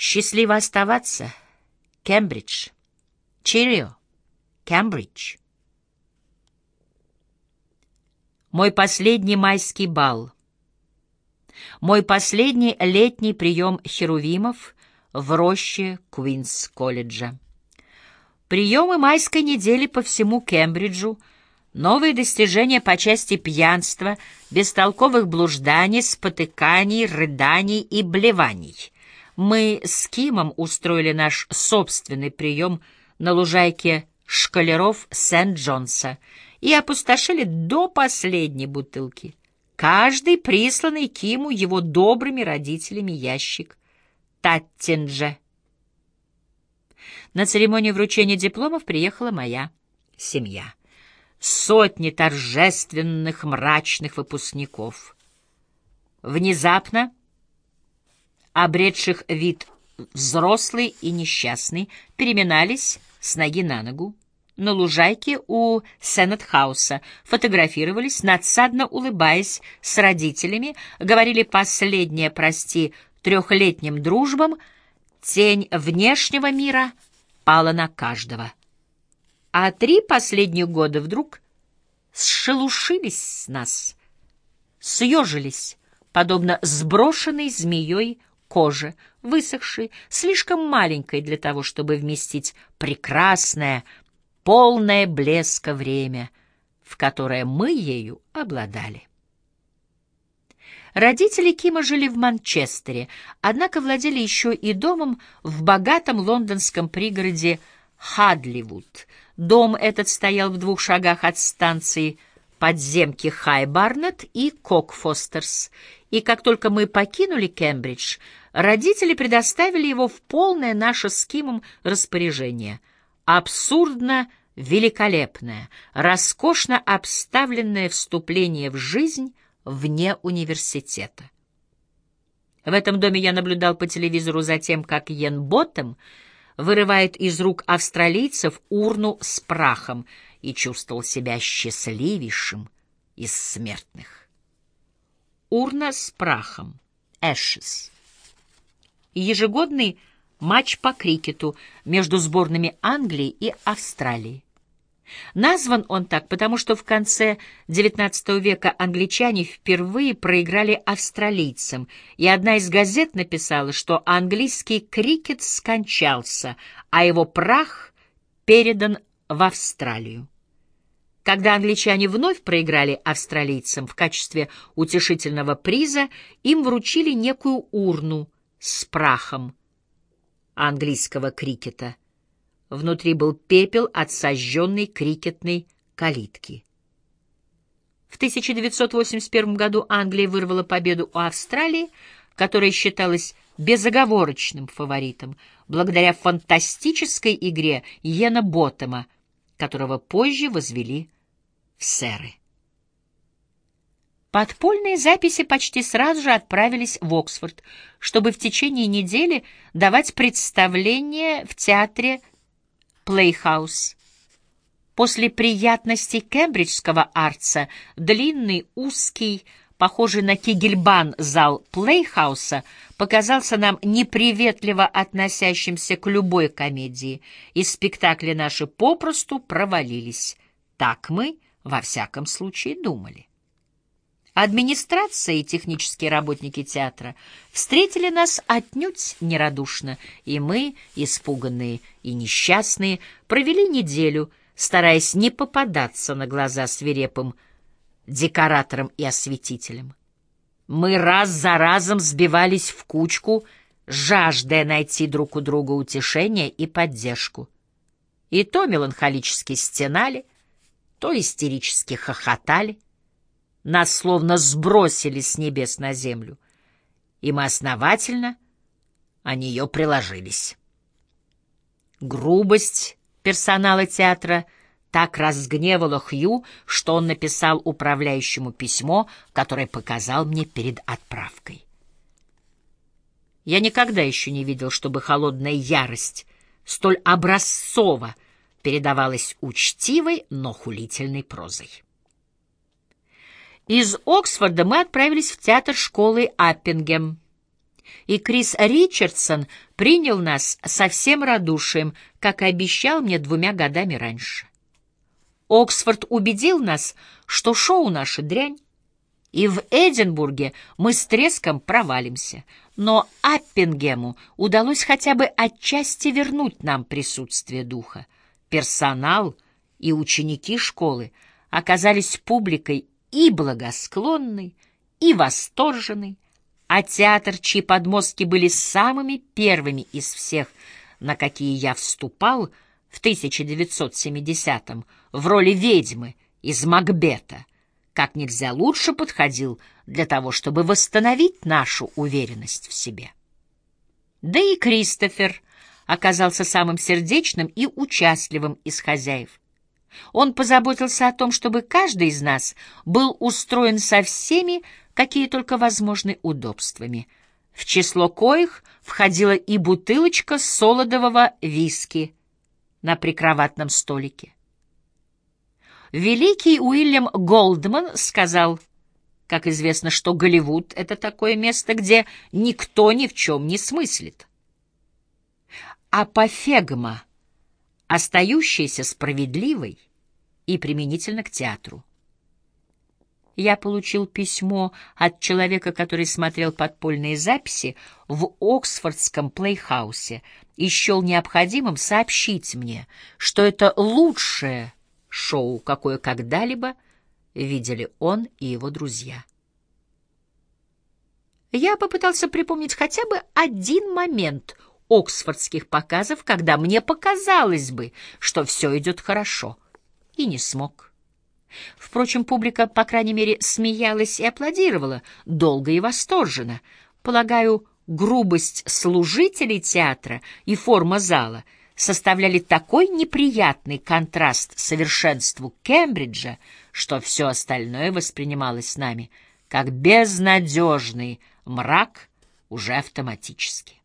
Счастливо оставаться, Кембридж. Чирио, Кембридж. Мой последний майский бал. Мой последний летний прием херувимов в роще Куинс-колледжа. Приемы майской недели по всему Кембриджу, новые достижения по части пьянства, бестолковых блужданий, спотыканий, рыданий и блеваний. Мы с Кимом устроили наш собственный прием на лужайке шкалеров Сент-Джонса и опустошили до последней бутылки. Каждый присланный Киму его добрыми родителями ящик Таттинджа. На церемонию вручения дипломов приехала моя семья. Сотни торжественных мрачных выпускников. Внезапно, обретших вид взрослый и несчастный, переминались с ноги на ногу на лужайке у Сеннет-хауса, фотографировались, надсадно улыбаясь с родителями, говорили последнее «прости» трехлетним дружбам, тень внешнего мира — пала на каждого. А три последних года вдруг сшелушились с нас, съежились, подобно сброшенной змеей коже, высохшей, слишком маленькой для того, чтобы вместить прекрасное, полное блеска время, в которое мы ею обладали. Родители Кима жили в Манчестере, однако владели еще и домом в богатом лондонском пригороде Хадливуд. Дом этот стоял в двух шагах от станции подземки Хай-Барнет и Кокфостерс, и как только мы покинули Кембридж, родители предоставили его в полное наше с Кимом распоряжение. Абсурдно великолепное, роскошно обставленное вступление в жизнь — вне университета. В этом доме я наблюдал по телевизору за тем, как Йен Боттем вырывает из рук австралийцев урну с прахом и чувствовал себя счастливейшим из смертных. Урна с прахом. Ashes. Ежегодный матч по крикету между сборными Англии и Австралии. Назван он так, потому что в конце XIX века англичане впервые проиграли австралийцам, и одна из газет написала, что английский крикет скончался, а его прах передан в Австралию. Когда англичане вновь проиграли австралийцам в качестве утешительного приза, им вручили некую урну с прахом английского крикета — Внутри был пепел от сожженной крикетной калитки. В 1981 году Англия вырвала победу у Австралии, которая считалась безоговорочным фаворитом, благодаря фантастической игре Йена Ботэма, которого позже возвели в сэры. Подпольные записи почти сразу же отправились в Оксфорд, чтобы в течение недели давать представление в театре Плейхаус. После приятностей кембриджского Артса длинный, узкий, похожий на кигельбан зал Плейхауса показался нам неприветливо относящимся к любой комедии, и спектакли наши попросту провалились. Так мы, во всяком случае, думали. Администрация и технические работники театра встретили нас отнюдь нерадушно, и мы, испуганные и несчастные, провели неделю, стараясь не попадаться на глаза свирепым декораторам и осветителям. Мы раз за разом сбивались в кучку, жаждая найти друг у друга утешение и поддержку. И то меланхолически стенали, то истерически хохотали — нас словно сбросили с небес на землю, и мы основательно о нее приложились. Грубость персонала театра так разгневала Хью, что он написал управляющему письмо, которое показал мне перед отправкой. Я никогда еще не видел, чтобы холодная ярость столь образцово передавалась учтивой, но хулительной прозой. Из Оксфорда мы отправились в театр школы Аппингем. И Крис Ричардсон принял нас со всем радушием, как и обещал мне двумя годами раньше. Оксфорд убедил нас, что шоу наше дрянь, и в Эдинбурге мы с треском провалимся. Но Аппингему удалось хотя бы отчасти вернуть нам присутствие духа. Персонал и ученики школы оказались публикой и благосклонной, и восторженной, а театр, чьи подмостки были самыми первыми из всех, на какие я вступал в 1970-м в роли ведьмы из Макбета, как нельзя лучше подходил для того, чтобы восстановить нашу уверенность в себе. Да и Кристофер оказался самым сердечным и участливым из хозяев. Он позаботился о том, чтобы каждый из нас был устроен со всеми, какие только возможны удобствами, в число коих входила и бутылочка солодового виски на прикроватном столике. Великий Уильям Голдман сказал, как известно, что Голливуд — это такое место, где никто ни в чем не смыслит. Апофегма, остающаяся справедливой и применительно к театру. Я получил письмо от человека, который смотрел подпольные записи в Оксфордском плейхаусе и счел необходимым сообщить мне, что это лучшее шоу, какое когда-либо видели он и его друзья. Я попытался припомнить хотя бы один момент оксфордских показов, когда мне показалось бы, что все идет хорошо, и не смог. Впрочем, публика, по крайней мере, смеялась и аплодировала, долго и восторженно. Полагаю, грубость служителей театра и форма зала — составляли такой неприятный контраст совершенству Кембриджа, что все остальное воспринималось нами как безнадежный мрак уже автоматически.